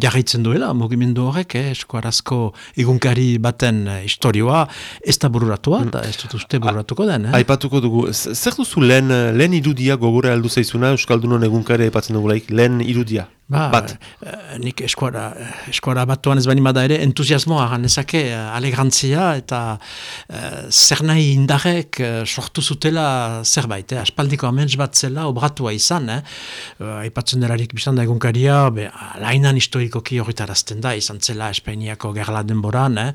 jarraitzen duela, mugimendu horrek, eh, eskuarazko egunkari baten eh, historioa, ez da bururatua, eta ez dut uste bururatuko den. Eh? Aipatuko dugu, zer duzu lehen, lehen irudia gogora aldu zaizuna, Euskaldunon egunkari aipatzen dugu lehen irudia? Ba, bat. Uh, nik eskuara, eskuara batuan ez bada ere, entuziasmoa ganezake, uh, alegrantzia eta uh, zer nahi indarek uh, sortu zutela zerbait, eh? aspaldiko amens bat zela obratua izan, eh? aipatzen delarik bizan da egunkaria, be, lainan historikoki horretarazten da, izan zela Espainiako gerla denboran, eh?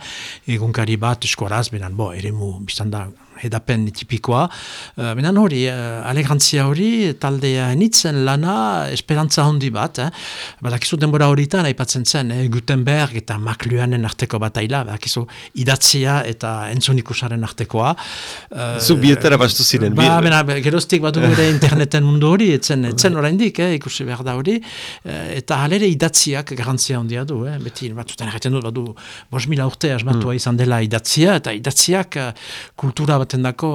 egunkari bat eskuaraz, benan, bo, ere mu bizan da, edapen tipikoa. Uh, Benan hori, uh, alegrantzia hori, taldea nitzen lana, esperantza handi bat. Eh? Badakizu denbora horietan, aipatzen zen, eh? Gutenberg eta Makluanen arteko bat aila, badakizu idatzia eta entzunikusaren artekoa. Uh, Zu bietara bastu ziren. Ba, bena, geroztik bat ere interneten mundu hori, etzen, etzen oraindik, eh? ikusi behar da hori. Eta halere idatziak garantzia handia du. Eh? Beti, batzutan erretzen dut, badu, bos mila urte asmatua mm. izan dela idatzia, eta idatziak kultura bat baten dako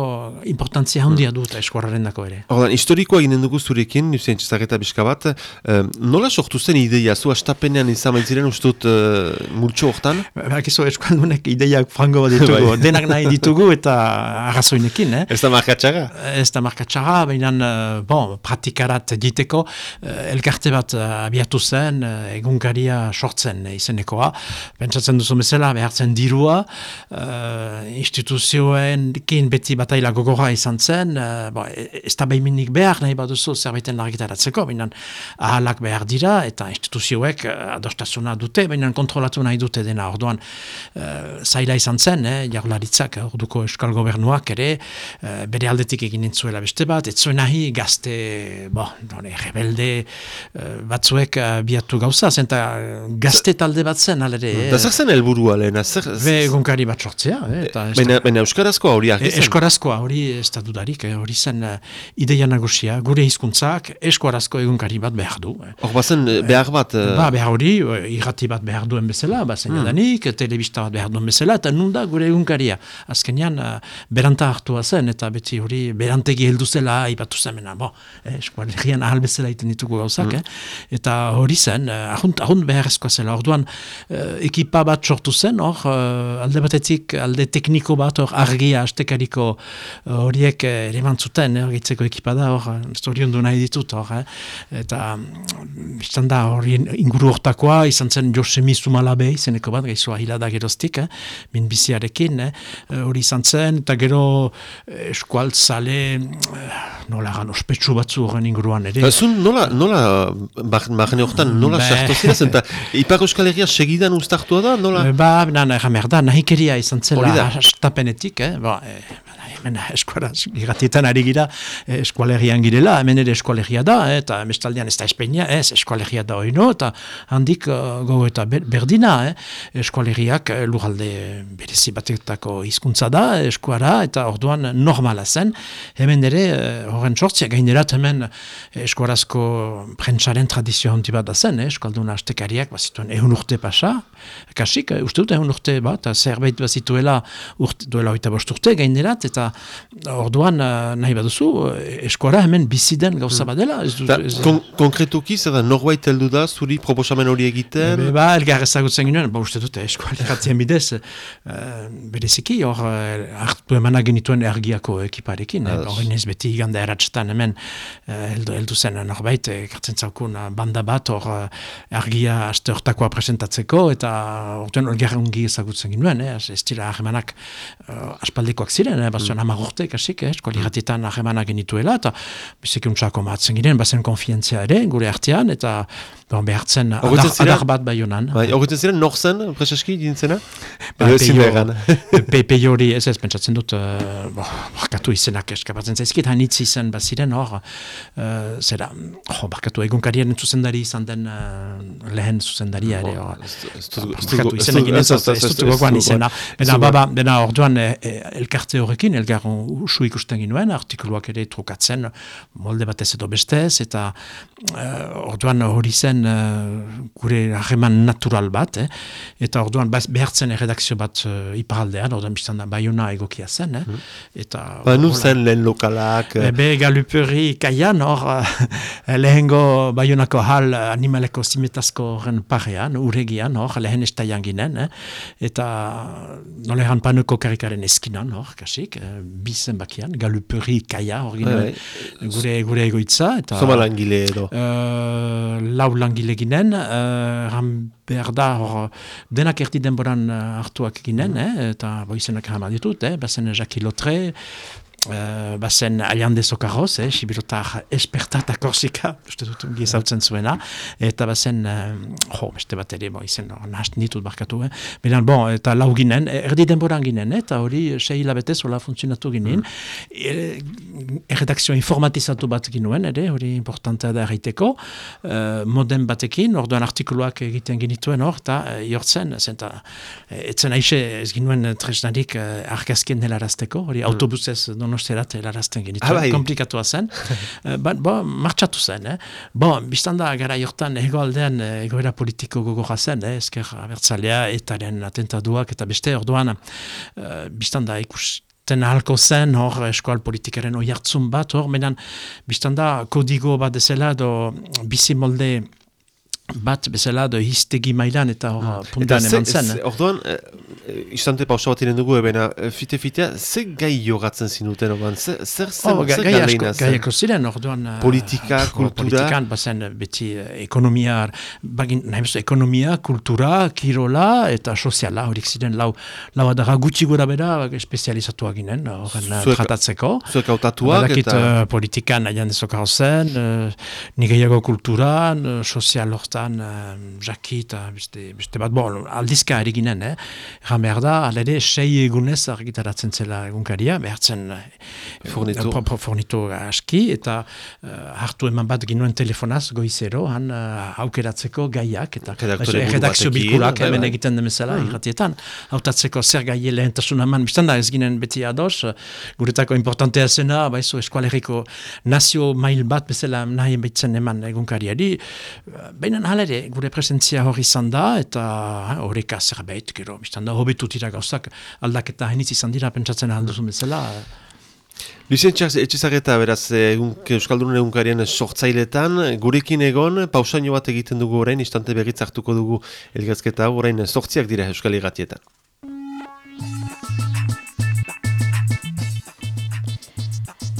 importantzia handia mm. dut eskuarraren dako ere. Hordan, historikoa ginen dugu zurekin, nuzien txezaketa biska bat, uh, nola sortu zen ideia, zu astapenean izan baitziren ustut uh, multxo hortan? Bakizu eskualdunek ideiak frango bat ditugu, bai. denak nahi ditugu eta arrazoinekin. Eh? Ez da markatxaga? Ez da markatxaga, baina uh, bon, pratikarat diteko, uh, elkarte bat abiatu zen, egunkaria sortzen izenekoa. Pentsatzen duzu bezala, behartzen dirua, instituzioen egin beti bataila gogorra izan zen, uh, bo, ez da behiminik behar nahi baduzu zerbaiten largitaratzeko, baina ahalak behar dira eta instituzioek uh, adostasuna dute, baina kontrolatu nahi dute dena orduan uh, zaila izan zen, eh, jarlaritzak, orduko eskal gobernuak ere, uh, bere aldetik egin entzuela beste bat, ez zuen nahi gazte, bo, done, rebelde uh, batzuek uh, biatu gauza, zenta gazte talde bat zen, alere. Da zer zen helburua lehena? Be, gonkari bat sortzea. Eh, baina euskarazko horiak Eskorazkoa hori dudarik, eh, hori zen uh, ideia nagusia, gure hizkuntzak eskorazko egunkari bat behar du. Eh. Hor bazen behar bat? Ba, behar hori, irrati bat behar duen bezala, bazen hmm. edanik, telebista bat behar duen bezala, eta nunda gure egunkaria. Azkenean, uh, beranta hartua zen, eta beti hori berantegi heldu zela, ipatu zemena, bo, eh, eskualegian ahal bezala iten ditugu gauzak, hmm. eta hori zen, uh, ahunt, ahunt behar eskoa zela, orduan, uh, ekipa bat sortu zen, hor, uh, alde batetik, alde tekniko bat, hor, argia, astekariko horiek uh, ere mantzuten, eh, gitzeko ekipada hor, zorion du nahi ditut hor, eh? eta mm, izan da hori inguru hortakoa, izan zen Josemi Zumalabe, izeneko bat, gaizua hilada geroztik, eh? min biziarekin, eh? hori izan zen, eta gero eskualtzale, nola gan, ospetsu batzu horren inguruan ere. Zun, nola, nola, bahane horretan, nola sartu zira zen, eta Ipar Euskal Herria segidan ustartua da, nola? Ba, nahi keria izan zela, astapenetik, eh? ba, enfermedad. Hemen eskuaraz iratietan ari gira eh, eskualegian girela, hemen ere eskualegia da, eh, eta mestaldean ez da espeinia, ez eskualegia da oino, eta handik uh, gogo eta berdina, eh, eskualegiak lujalde berezi batetako hizkuntza da, eskuara, eta orduan normala zen, hemen ere horren sortzia gainerat hemen eskuarazko prentsaren tradizio hanti bat da zen, eh, eskualduna astekariak, bazituen ehun urte pasa, kasik, uste dut ehun urte bat, zerbait bazituela urte, duela oita bost urte gainerat, eta orduan uh, nahi baduzu, uh, eskuara hemen biziden gauza hmm. badela. Ez, kon konkretuki, zer da, norbait heldu da, zuri proposamen hori egiten? Be, ba, elgar ezagutzen ginen, ba uste dute, eskuara eratzen bidez, uh, bereziki, hor, hartu emana genituen ergiako ekiparekin, hori uh, ez beti igande eratzetan hemen, uh, heldu, heldu zen norbait, ekartzen zaukun banda bat, hor, uh, ergia aste hortakoa presentatzeko, eta orduan elgar ungi ezagutzen ginen, eh, ez dira ahemanak uh, aspaldikoak ziren, eh, bazen amagurte, kasik, eh, eskuali ratietan ahemana genituela, eta biziki untsako matzen giren, bazen konfientzia ere, gure artean, eta bon, behartzen adar, adar bat bai honan. Bai, Horretzen ziren, nor zen, preseski, dintzena? Ba, Pepe jori, ez ez, pentsatzen dut, uh, barkatu izenak eskapatzen zaizkit, hainitz izan baziren, hor, uh, zera, oh, barkatu egunkarien zuzendari izan den uh, lehen zuzendaria ere, hor, barkatu izenak, ez dut gogoan izena, bena, baba, bena, orduan, elkarte horrekin, elkarte zehar usu ikusten ginuen, artikuluak ere trukatzen molde batez edo bestez, eta uh, orduan hori zen gure harreman natural bat, eh? eta orduan behartzen erredakzio bat uh, iparaldean, orduan biztan da baiuna egokia zen. Eh? Mm. eta, ba, nu zen lehen lokalak? Be, galuperi kaian, hor, lehengo baiunako hal animaleko zimetazko ren parean, uregian, hor, lehen estaian ginen, eh? eta nolehan panuko karikaren eskinan, hor, kasik, eh, bizen bakian, galuperi kaia, hor ginen, bai. gure, gure egoitza. Eta, Zoma langile edo? Uh, lau langile ginen, uh, behar da, hor, denak erdi denboran uh, hartuak ginen, mm. eh, eta bo izenak hama ditut, eh, bazen Jacques Lotre, Uh, bazen alian de sokarroz, eh, sibirotar esperta eta korsika, uste dut gizautzen zuena, eta bazen, uh, jo, beste bat ere, bo, izen, no, nahazt nitut barkatu, eh. Beran, bon, eta lau ginen, erdi denboran ginen, eh, eta hori, sei hilabetez, hola funtzionatu ginen, mm. erredakzio informatizatu bat ginuen, ere, hori importantea da erraiteko, uh, modem batekin, orduan artikuluak egiten ginituen hor, eta uh, jortzen, zenta, etzen aixe, ez ginuen tresnarik uh, arkazkien helarazteko, hori mm. autobusez, dono donosterat erarazten genitu, ah, bai. komplikatua zen. uh, ba, bo, martxatu zen, eh? Bo, biztanda gara jortan egoaldean eh, egoera politiko gogorra zen, eh? ezker abertzalea, etaren atentaduak eta beste orduan, uh, biztanda ikus ten halko zen, hor, eskual politikaren oi hartzun bat, hor, menan, biztanda, kodigo bat ezela, do, bizi molde, bat bezala do histegi mailan eta hor ah. puntan eman zen. Orduan, e, istante pausa bat dugu ebena, eh, fite-fitea, ze gai jogatzen zinuten orduan? Zer, zer, zer, oh, zer gai asko, gai ziren orduan... Politika, uh, kultura... Politikan, bazen beti ekonomia, bagin, nahi bezu, ekonomia, kultura, kirola eta soziala, horik ziren lau, lau adara gutxi gura bera, espezializatu ginen, horren tratatzeko. Zuek autatuak eta... Uh, politikan nahian dezokar zen, uh, nigeiago kulturan, uh, sozial hortan uh, jakit, beste, beste bat, bon, aldizka eriginen, eh? Egan behar da, alede, sei egunez argitaratzen zela egunkaria, behartzen uh, fornitu. Uh, fornitu aski, eta uh, hartu eman bat ginuen telefonaz goizero, han uh, aukeratzeko gaiak, eta redakzio bilkulak bai, hemen bai. egiten demezela, mm. irratietan, hautatzeko zer gai lehentasun eman, biztan da ez ginen beti ados, guretako importantea zena, baizu eskualeriko nazio mail bat bezala nahi behitzen eman egunkariari, uh, hala ere, gure presentzia hori izan da, eta horreka zerbait, gero, biztan da, hobetu tira gauzak, aldaketa hainitz izan dira, pentsatzen alduzun bezala. Lucien Etxezareta, beraz, Euskaldunen egunkarien sortzailetan, gurekin egon, pausaino bat egiten dugu orain, istante berriz hartuko dugu elgazketa, orain sortziak dira Euskal Iratietan.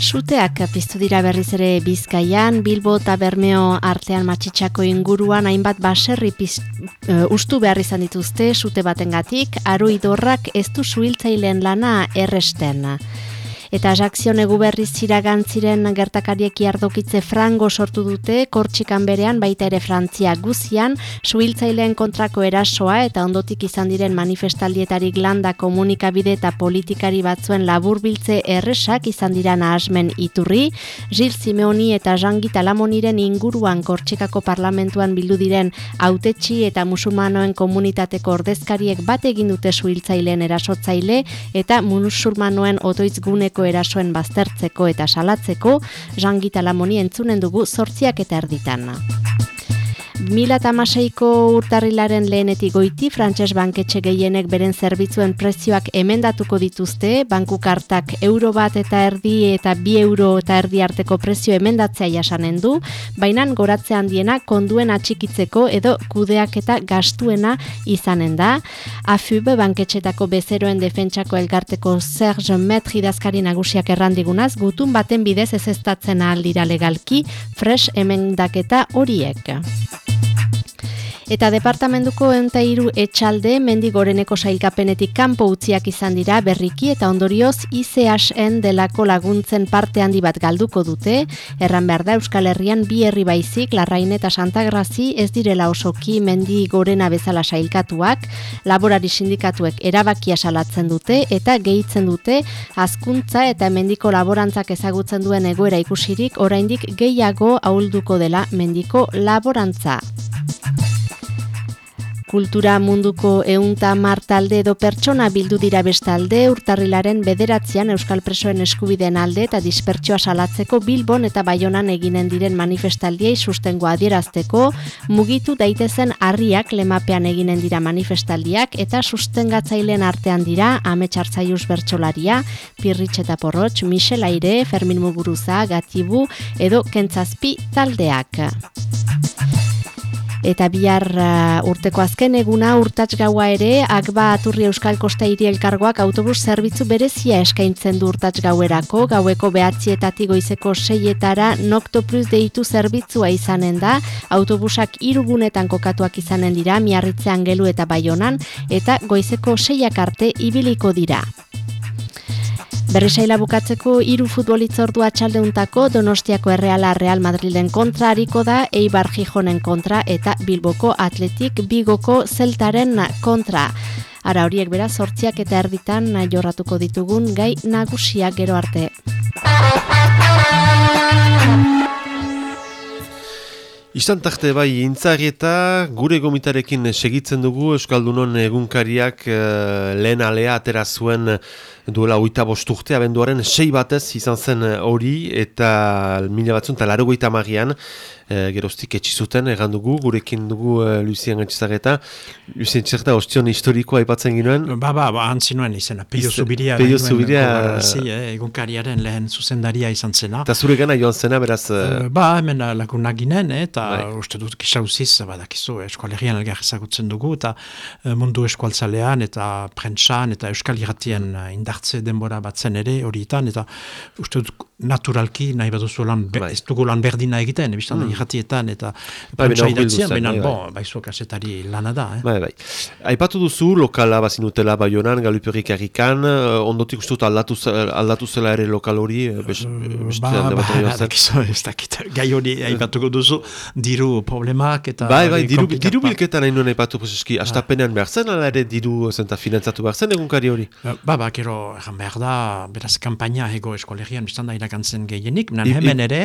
Suteak piztu dira berriz ere Bizkaian, Bilbo eta Bermeo artean matxitsako inguruan hainbat baserri piz, uh, ustu behar izan dituzte sute batengatik, aru idorrak ez du suhiltzaileen lana erresten eta Jackson egu berriz ziragantziren gertakariek iardokitze frango sortu dute, kortxikan berean baita ere Frantzia guzian, suhiltzaileen kontrako erasoa eta ondotik izan diren manifestaldietarik landa komunikabide eta politikari batzuen laburbiltze erresak izan dira nahasmen iturri, Gil Simeoni eta Jangi Talamoniren inguruan kortxikako parlamentuan bildu diren autetxi eta musulmanoen komunitateko ordezkariek bat egin dute suhiltzaileen erasotzaile eta musulmanoen otoitz erasoen baztertzeko eta salatzeko, jangita lamoni entzunen dugu sortziak eta erditan. Mila tamaseiko urtarrilaren lehenetik goiti, frantses banketxe gehienek beren zerbitzuen prezioak emendatuko dituzte, banku kartak euro bat eta erdi eta bi euro eta erdi arteko prezio emendatzea jasanen du, baina goratze handiena konduen atxikitzeko edo kudeak eta gastuena izanen da. AFUB banketxetako bezeroen defentsako elkarteko Serge Metri dazkari nagusiak errandigunaz, gutun baten bidez ez ez aldira legalki, fresh emendaketa horiek. Eta departamentuko enta iru etxalde mendigoreneko sailkapenetik kanpo utziak izan dira berriki eta ondorioz ICHN delako laguntzen parte handi bat galduko dute, erran behar da Euskal Herrian bi herri baizik, Larrain eta Santagrazi ez direla osoki mendigorena bezala sailkatuak, laborari sindikatuek erabakia salatzen dute eta gehitzen dute azkuntza eta mendiko laborantzak ezagutzen duen egoera ikusirik oraindik gehiago ahulduko dela mendiko laborantza. Kultura munduko eunta martalde edo pertsona bildu dira bestalde urtarrilaren bederatzean Euskal Presoen eskubideen alde eta dispertsioa salatzeko Bilbon eta Baionan eginen diren manifestaldiei sustengo adierazteko mugitu daitezen harriak lemapean eginen dira manifestaldiak eta sustengatzaileen artean dira ametsartzaius bertsolaria, Pirritx eta Porrotx, Michel Aire, Fermin Muguruza, Gatibu edo Kentzazpi taldeak eta bihar uh, urteko azken eguna urtats gaua ere akba aturri euskal kosta hiri elkargoak autobus zerbitzu berezia eskaintzen du urtats gauerako gaueko behatzietatik goizeko seietara nokto plus deitu zerbitzua izanen da autobusak irugunetan kokatuak izanen dira miarritzean gelu eta baionan eta goizeko seiak arte ibiliko dira. Berrisaila bukatzeko hiru futbolitzordua txaldeuntako Donostiako Erreala Real Madrilen kontra hariko da Eibar Gijonen kontra eta Bilboko Atletik Bigoko Zeltaren kontra. Ara horiek bera sortziak eta erditan jorratuko ditugun gai nagusiak gero arte. Istan tarte bai, intzarieta gure gomitarekin segitzen dugu Euskaldunon egunkariak uh, lehen alea atera zuen duela oita bosturte, abenduaren sei batez izan zen hori, eta mila batzun, eta laro goita magian, e, geroztik etxizuten, egan dugu, gurekin dugu e, Lucien Etxizareta. Lucien Etxizareta, ostion historikoa aipatzen ginoen? Ba, ba, ba, antzinuen izena, Peio Zubiria. Peio Zubiria. Eh, egunkariaren lehen zuzendaria izan zena. Eta zure gana joan zena, beraz? Uh, ba, hemen lagunak ginen, eta bai. uste dut kisauziz, badakizu, eskualerian elgar ezagutzen dugu, eta mundu eskualtzalean, eta prentsan, eta euskal irratien indartze denbora batzen ere, horietan, eta uste dut naturalki nahi baduzu lan, bai. ez dugu lan berdina egiten, ebistan mm. irratietan eta bai, prentsa idatzean, baina bai, bon, bai. bai kasetari lana da. Eh? Bai, bai. Aipatu duzu, lokala bazinutela bai honan, galuperik errikan, uh, ondotik uste dut aldatu, aldatu zela ere lokal hori? Uh, ba, ba, ez dakit, gai hori aipatuko duzu, diru problemak eta... Bai, bai, diru, diru bilketan nahi nuen aipatu prezeski, astapenean behar zen, ala ere diru zenta finantzatu behar zen egunkari hori? Ba, ba, kero, egan behar da, beraz, kampaina ego eskolegian, biztan da irakantzen gehienik, menan hemen ere,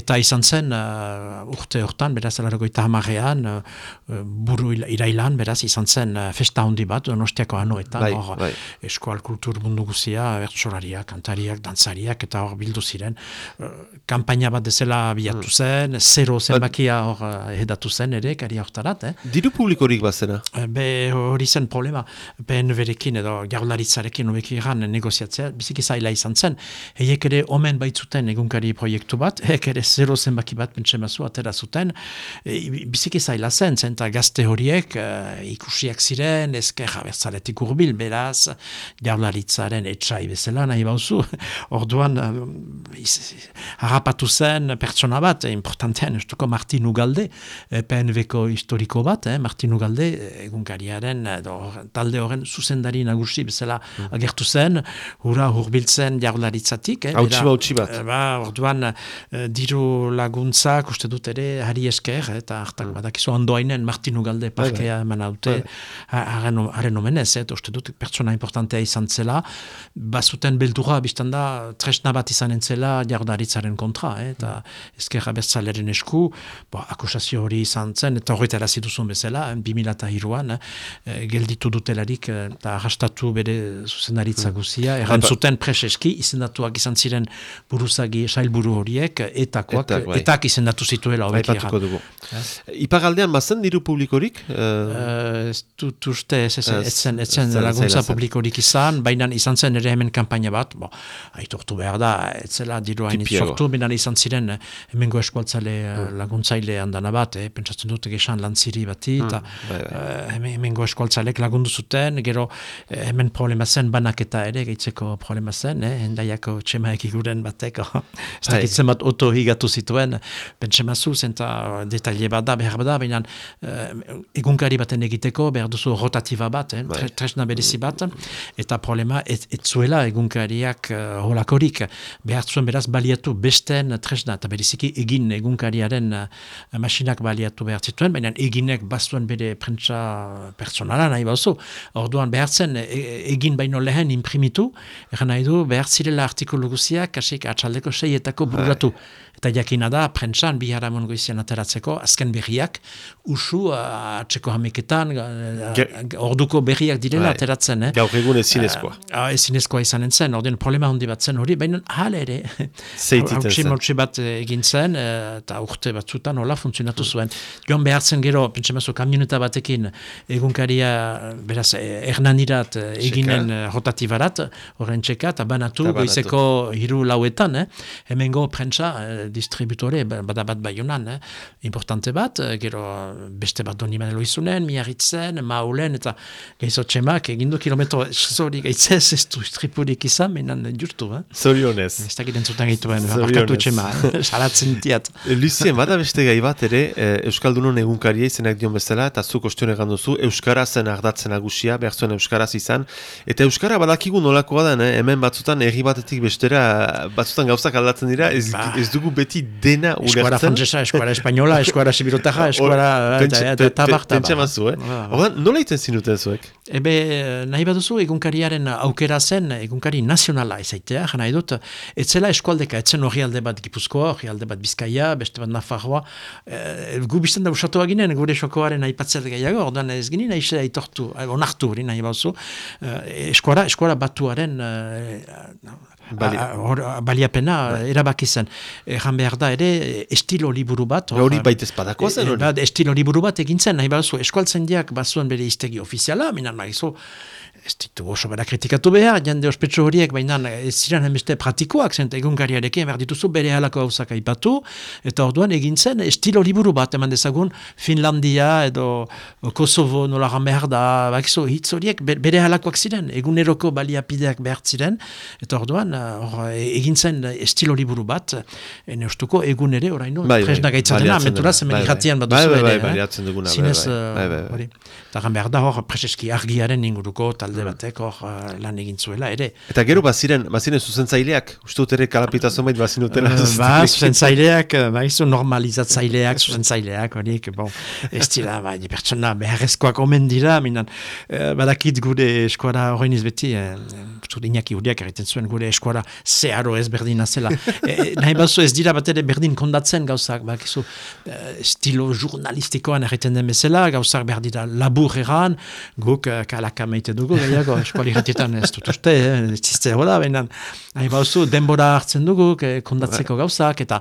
eta izan zen uh, urte hortan, beraz, alargoita hamarean, uh, buru irailan, beraz, izan zen uh, festa handi bat, donostiako anoetan, bai, hor, bai. eskoal kultur mundu guzia, bertsolariak, kantariak, dantzariak, eta hor bildu ziren, uh, kampaina bat dezela bilatu hmm. zen, zero zenbakia hor uh, edatu zen ere, kari hortarat, eh? Diru publikorik bazena? Be hori zen problema, ben berekin edo gaularitzarekin ubeki iran negoziatzea, biziki zaila izan zen, heiek ere omen baitzuten egunkari proiektu bat, hek ere zero zenbaki bat pentsemazu atera zuten, e, biziki zaila zen, zenta gazte horiek e, ikusiak ziren, ezker jabertzaletik urbil, beraz, jaularitzaren etxai bezala nahi bauzu, orduan e, harrapatu zen pertsona bat, importantean, estuko Martin Ugalde, e, PNV-ko historiko bat, eh, Martin Ugalde, egunkariaren, talde horren zuzendari nagusi bezala mm. Agertu zen, hura hurbiltzen jaularitzatik, eh, hautsi bat. E, ba, orduan, e, diru laguntzak, uste dut ere, harri esker, eta hartak mm. badakizu ondoainen Martin Ugalde bai, bai. parkea eman haute, haren omenez, eta uste dut pertsona importantea izan zela, bazuten beldura, biztan da, tresna bat izan entzela jardaritzaren kontra, eh, eta mm. esker abertzaleren esku, bo, akusazio hori izan zen, eta hori tera zituzun bezala, 2002an, eh, gelditu dutelarik, eta arrastatu bere zuzendaritza mm. guzia, erantzuten preseski, izendatuak izan ziren buruzagi sailburu horiek etakoak etak, bai. etak izendatu zituela hobeki dugu. Ipagaldean bazen diru publikorik? Uh, ez dut uste ez zen laguntza publikorik izan, baina izan zen ere hemen kampaina bat, bo, aitortu behar da, ez zela sortu, baina izan ziren hemengo eskualtzale hmm. laguntzaile handana bat, eh, pentsatzen dut gesan lantziri bati, eta bai, bai. uh, hemengo eskualtzalek lagundu zuten, gero hemen problema zen banaketa ere, gaitzeko problema zen, eh, endaiako txema ekiguren bateko, ez bai. dakitzen bat oto higatu zituen, bentsema zu, zenta detaile bat da, behar da, baina uh, egunkari baten egiteko, behar duzu rotatiba bat, eh, bai. tresna berezi bat, eta problema, ez, ez zuela egunkariak uh, holakorik, behar zuen beraz baliatu besten tresna, eta bereziki egin egunkariaren uh, masinak baliatu behar zituen, baina eginek bazuen bere prentsa personala nahi bauzu, orduan behar zen e, egin baino lehen imprimitu, eran nahi du behar zirela artikulu guziak, kasik atxaldeko seietako burgatu. Eta jakina da, prentsan, bi haramon goizian ateratzeko, azken berriak, usu, uh, atseko hameketan, uh, orduko berriak direla Bai. ateratzen. Eh? Gaur egun ezinezkoa. Uh, ezinezkoa izanen zen, ordean problema handi bat zen hori, baina hala ere, hautsi zen. bat egin zen, eta urte batzutan hola funtzionatu zuen. Joan behartzen gero, pentsamazu kamioneta batekin, egunkaria, beraz, hernanirat eh, eginen rotatibarat, horren txeka, eta banatu, banatu. goizeko hiru lauetan, eh? hemengo prentsa distributore, ba- bada bat baionan, eh? importante bat, eh, gero beste bat doni manelo izunen, miarritzen, maulen, eta gaizo txemak, egindu kilometro zori gaitzez, ez du istripurik izan, menan justu, eh? Zorionez. Ez dakit entzuten gehituen, Zorionez. barkatu txema, eh? salatzen diat. Lucien, bada beste gai bat ere, eh, Euskaldunon egunkaria izenak dion bezala, eta zu kostion egan duzu, Euskarazen ardatzen nagusia, behar zuen Euskaraz izan, eta Euskara badakigu nolakoa eh? hemen batzutan herri batetik bestera, batzutan gauzak aldatzen dira, ez, Ba. ez dugu beti dena Eskuara ulertzen. frantzesa, eskuara espainola, eskuara sibirotaja, eskuara... Eta- tabar, tabar. mazu, eh? Ordan, nola iten zinuten zuek? Ebe, nahi baduzu, egunkariaren aukera zen, egunkari nazionala izaitea, jana edut, etzela eskualdeka, etzen hori alde bat Gipuzkoa, hori alde bat Bizkaia, beste bat Nafarroa, e, gu bizten da usatu ginen, gure xokoaren aipatzea gehiago, ordan ez ginen nahi xe aitortu, eh, onartu hori nahi baduzu, e, eskuara, eskuara batuaren e, Bali- baliapena erabaki zen. Ejan behar da ere, estilo liburu bat. hor- Hori baita espadakoa zen E, hori? Bat, estilo liburu bat egin zen, nahi baduzu, eskualtzen diak bazuen bere iztegi ofiziala, minan magizu, ez ditu oso bera kritikatu behar, jende ospetsu horiek, baina ez ziren beste pratikoak, zen egunkariarekin, behar dituzu bere halako gauzak aipatu, eta orduan egin zen estilo liburu bat, eman dezagun, Finlandia edo Kosovo nola behar da, bakizu, hitz horiek be- bere halakoak ziren, eguneroko baliapideak behar ziren, eta orduan eh, hor, egin zen estilo liburu bat, ene ustuko egun ere, oraino, Bai, bai, tresna gaitzatena, dena. zemen Bai, bai. irratian bat Bai, duzu bai, bai, ere, bai, Zinez, bai. Bai, bai, bai. hori. Eta behar da hor, preseski argiaren inguruko talde batek hor eh, lan egin zuela ere. Eta gero baziren, baziren zuzentzaileak, uste dut ere kalapitazo bait bazinutela. Uh, ba, zuzentzaileak, eh, ba, izu normalizatzaileak, zuzentzaileak, horiek, bon, ez dira, ba, pertsona beharrezkoak omen dira, minan, eh, badakit gure eskuara horrein beti, eh, zure inaki huriak erriten zuen gure eskuara zeharo ez berdina zela. eh, nahi bazu ez dira bat ere berdin kondatzen gauzak, ba, kizu, eh, estilo jurnalistikoan erriten den bezala, gauzak behar dira labur eran, guk eh, kalaka meite dugu, gehiago, eskuali retietan ez dut uste, eh, zizte hola, baina, nahi bazu, denbora hartzen dugu, eh, kondatzeko gauzak, eta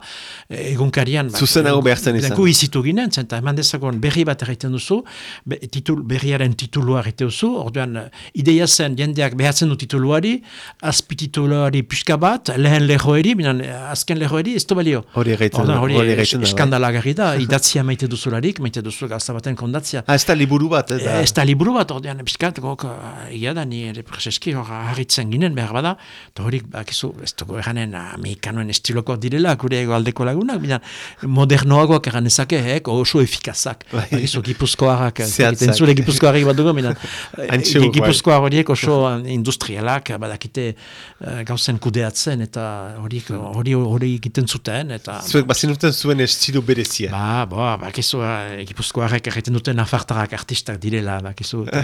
eh, egunkarian... ba, Zuzenago behar zen izan. Izitu ginen, zenta eman dezagon berri bat erraiten duzu, be, titul, berriaren titulua erraite duzu, orduan eh, ideia zen jendeak behatzen du tituluari, azpitituluari pixka bat, lehen lehoeri, binan eh, azken lehoeri ez du balio. Hori Orduan da, hori erraiten da, bai. eskandalagarri da, idatzia maite duzularik, maite duzu gauza baten kondatzia. Ah, ez da liburu bat, ez da. Ez da liburu bat, ordean, pixkat, gok, eh, egia da, ni ere preseski hor harritzen ginen behar bada, eta horik, bakizu, ez dugu eranen amerikanoen estiloko direla, gure aldeko lagunak, bidan, modernoagoak eran ezake, eh, oso efikazak. Bai. Bakizu, gipuzkoarrak, ez Zehatzak. dakit, entzule gipuzkoarrik bat dugu, Antxeuk, bai. gipuzkoar horiek oso eh, industrialak, badakite eh, gauzen kudeatzen, eta horiek, hori hori egiten zuten, eta... Zuek bazinuten zuen estilo berezia. Ba, bo, bakizu, eh, gipuzkoarrek erreten duten nafartarak artistak direla, bakizu, eta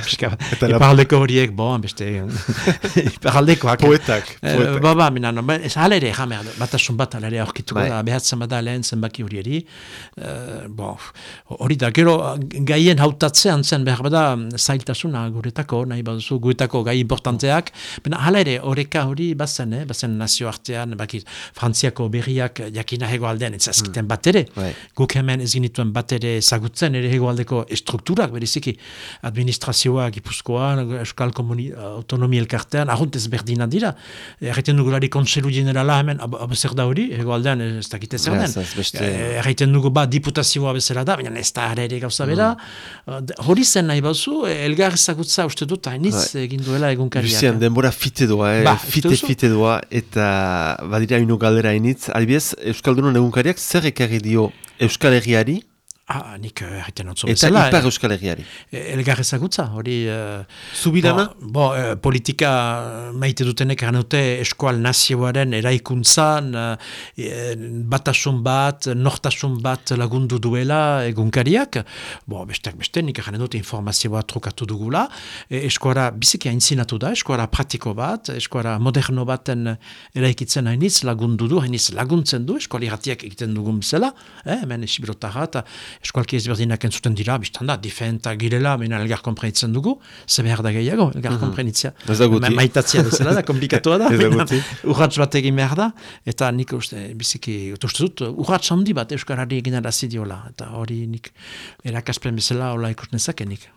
Eta iparaldeko horiek, bo, beste, iparaldekoak. Poetak, Eh, poetak. ba, ba, minan, ba, ez hala ere, jamea, batasun bat hala ere aurkituko Bai. da, behatzen bada lehen zenbaki horieri, eh, bo, hori da, gero gaien hautatzean zen behar bada zailtasuna guretako, nahi baduzu, guretako gai importanteak, baina hala ere, horeka hori bazen, eh, bazen nazioartean, bakit, frantziako berriak jakina hegoaldean, ez azkiten bat ere, Bai. guk hemen ez ginituen bat ere zagutzen ere hegoaldeko estrukturak bereziki administrazioa gipuzkoa, euskal komuni, autonomia elkartean, ahunt ez dira. Erraiten dugulari kontselu generala hemen, ab, ab, zer da hori, hegoaldean ez dakite zer den. ez, beste- Eh, Erraiten dugu ba diputazioa bezala da, baina ez da ere gauza bera. Uh, de- Hori zen nahi bauzu, eh, elgar ezagutza uste dut, hainitz egin duela egunkariak. Lucian, denbora fite doa, eh? Ba, fite, fite doa, eta badira ino galdera initz. Adibidez, Euskaldunon egunkariak zer ekarri dio Euskal Herriari, Ah, nik erraiten otzo Eta bezala. Ipar Euskal Herriari. eh, Elgar ezagutza, hori... eh, Zubilana? Bo, bo, eh, politika maite dutenek eran dute eskual nazioaren eraikuntzan eh, eh, batasun bat, nortasun bat lagundu duela egunkariak. Bo, besteak beste, nik eran dute informazioa trukatu dugula. E, eskuara biziki haintzinatu da, eskuara pratiko bat, eskuara moderno baten eraikitzen hainitz lagundu du, hainitz laguntzen du, eskuali ratiak egiten dugun bezala, eh, hemen esibirotarra eta eskualki ezberdinak entzuten dira, biztan da, difenta girela, mena elgar komprenitzen dugu, ze behar da gehiago, elgar komprenitzia. Ez da guti. Ma- Maitatzia bezala da, komplikatua da, urratz bat egin behar da, eta nik uste, biziki, uste dut, urratz handi bat euskarari egin arazi diola, eta hori nik erakaspen bezala hola ikus nezakenik.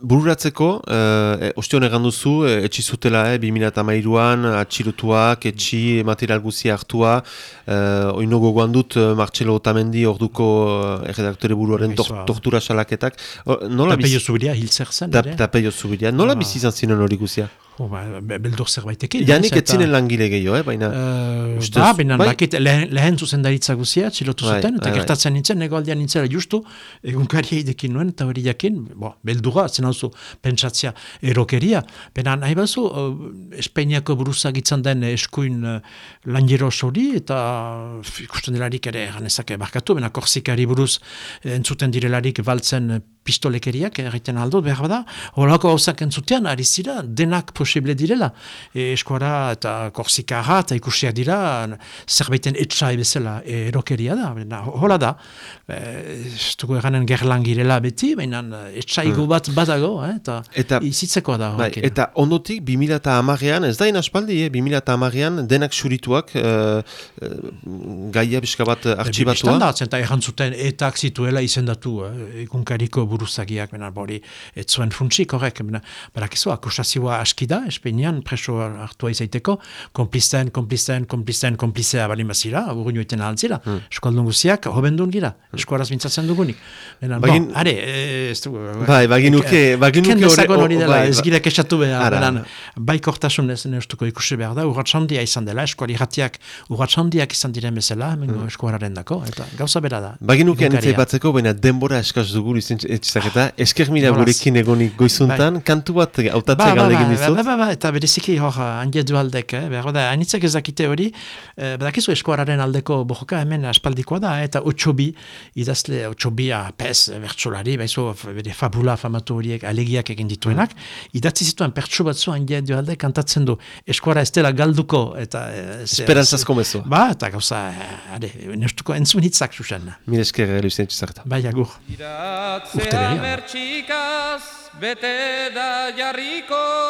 Bururatzeko, eh, oste honegan duzu, eh, etxi zutela, eh, 2008an, atxilotuak, etxi material guzia hartua, eh, oino gogoan dut, Martxelo Otamendi orduko erredaktore buruaren tor tortura salaketak. O, nola Eta peio bizi... zubiria hil zer zen, ere? tapeio zubiria. Nola Ah. bizi izan ziren hori guzia? Oh, ba, be- beldur zerbaitekin. Janik ez, ez ziren langile gehiago, eh, baina... Uh, Ustez, ba, benen, bai? bakit, lehen, lehen zuzendaritza guzia, txilotu Bai, zuten, eta bai, bai. gertatzen nintzen, negoaldian nintzela justu, egunkaria idekin nuen, eta hori jakin, bo, beldura, zen hauzu, pentsatzea erokeria. Bena, nahi bazu, uh, Espainiako buruzak itzan den eskuin uh, lanjeros hori, eta ikusten delarik ere, ganezake barkatu, bena korsikari buruz eh, entzuten direlarik baltzen eh, pistolekeriak egiten aldo, behar bada, horako gauzak entzutean, ari zira, denak posible direla. E, eskuara eta korsikara eta ikusiak dira, zerbaiten etxai bezala e, erokeria da. Baina, hola da, e, ez dugu eranen gerlan girela beti, baina etxaigo bat badago, eh, eta, Eta- izitzeko da. Bai, eta ondotik 2008an, ez da inaspaldi, eh, 2008an denak surituak eh, eh, gaia pixka bat artxibatua. Standard, eta errantzuten etak zituela izendatu eh, egunkariko buruzagiak, bena bori, ez zuen funtsik horrek, bena, barakizu, akusazioa aski da, Espainian preso hartua izaiteko, komplisten, komplisten, komplisten, komplizea bali mazira, urruño iten altzira, Hmm. eskualdun guziak, hobendun gira, eskuaraz mintzatzen dugunik. Bena, Bagin- bon, are, eh, ez du... Bai, baginuke, baginuke Ken dezagon horre- hori dela, bai, ez ba- gira kesatu behar, Ara, beran, ara. bai kortasun ez neustuko ikusi behar da, urratxandia izan dela, eskuali ratiak urratxandiak izan diren bezala, hemen Hmm. eskuararen dako, eta gauza bera da. Baginuke anitzai batzeko, baina denbora eskaz dugu etxizaketa, esker mila gurekin egonik goizuntan, kantu bat hautatzea Ba, ba, galde ba, ba, dizut. ba, ba, ba, eta bereziki hor handia dualdek, eh? behar da, anitzek ezakite hori, eh, badakizu eskuararen aldeko bojoka hemen aspaldikoa da, eh, eta otxobi, idazle otxobia pez, bertsolari, baizu, f- bere fabula famatu horiek alegiak egin dituenak, idatzi zituen pertsu batzu handia dualde kantatzen du, eskuara ez dela galduko, eta... eh, Esperantzazko mezu. Ba, eta gauza, eh, are, nestuko entzun hitzak susen. Mil esker, Lucien Txizaketa. Bai, agur. Iratzea Mertxikaz, bete da jarriko